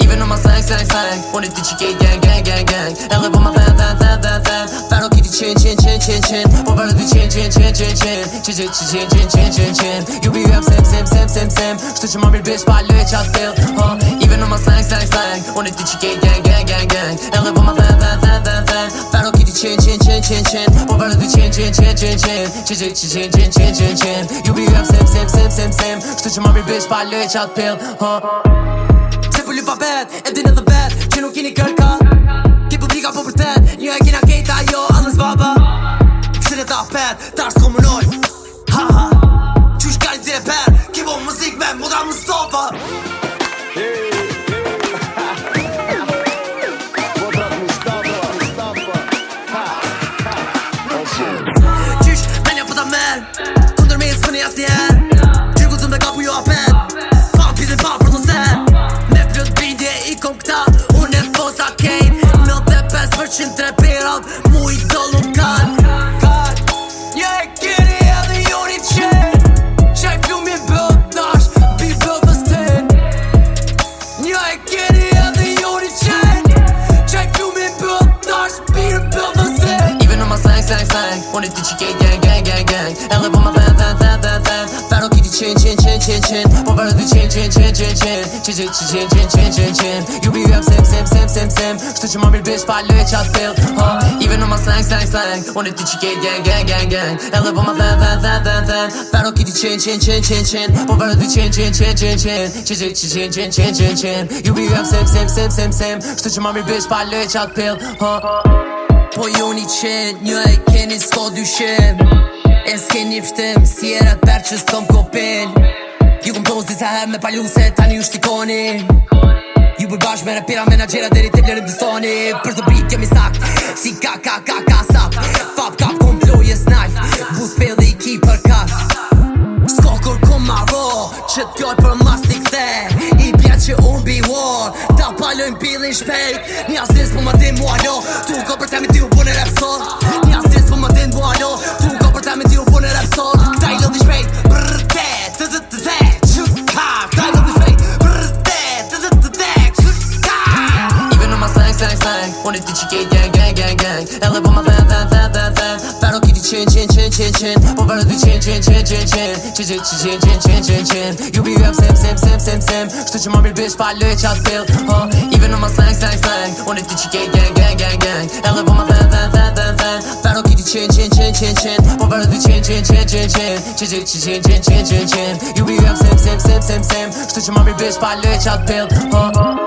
Even on my slang, slang, slang Unë ti që kej gang, gang, gang, gang Edhe po ma fan, fan, fan, fan, fan ti qen, qen, qen, qen, qen Po vërë ti qen, qen, qen, qen, qen Qe, qe, qe, qen, qen, qen, qen, qen Ju vi jam sem, sem, sem, sem, sem Shtu që ma mirë bitch pa lë e qatë fil huh? Even on my slang, slang, slang Unë ti që kej gang, gang, gang, gang Edhe po ma fan, fan, fan, fan, fan ti qen, qen, qen, qen, qen Po vërë ti qen, qen, qen, qen, qen Qe, qe, qe, qen, qen, qen, qen, qen Ju vi jam sem, sem, sem, sem, sem Shtu që ma mirë bitch pa lë e qatë fil huh? Pa bet, e din edhe bet Që nuk kini kërka. Ki publika po për ten Një e kina kejta jo, allës baba Sire ta pet, ta është komunoj Ha ha që kej gang, gang, gang, gang Edhe po ma fan, fan, fan, fan, fan Faro qen, qen, qen, qen, qen Po vërë ti qen, qen, qen, qen, qen Qe, qe, qe, qen, qen, qen, qen, qen Ju vi jam sem, sem, sem, sem, sem Shtu që ma mirë bitch pa lë e qatë fil huh? Even on my slang, slang, slang Unë ti që kej gang, gang, gang, gang Edhe po ma fan, fan, fan, fan, fan Faro qen, qen, qen, qen, qen Po vërë ti qen, qen, qen, qen, qen Qe, qe, qe, qen, qen, qen, qen, qen Ju vi jam sem, sem, sem, sem, sem Shtu që ma mirë bitch pa lë e qatë fil huh? Po ju një qenë, një e keni s'ko dyshim. E s'keni fshtim, si e rët për që s'kom kopin Ju kom toz disa her me paluse, tani ju shtikoni. Ju bëj bashkë me rapira menagera deri të blerim të thoni Për të brit jam i sakt, si ka ka ka ka sap. Fap kap kom ploje snajf, ta palojnë pilin shpejt. Një asnis po ma din mu alo, tu ko për temi ti u bune rap sot kej gang, gang, gang, gang po ma fan, fan, fan, fan, fan Faro ki ti qen, qen, qen, qen, qen Po vërë ti qen, qen, qen, qen, qen Qe, qe, qe, qen, qen, qen, qen, qen Ju vi jam sem, sem, sem, sem, sem Shtu që ma mirë bitch pa lë e qatë fil huh? Even on my slang, slang, slang Unë ti kej gang, gang, gang, gang po ma fan, fan, fan, fan, fan Faro ki ti qen, qen, qen, qen, qen Po vërë ti qen, qen, qen, qen, qen Qe, qe, qe, qen, qen, qen, qen, qen Ju vi jam sem, sem, sem, sem, sem Shtu që ma mirë bitch pa lë e qatë fil huh?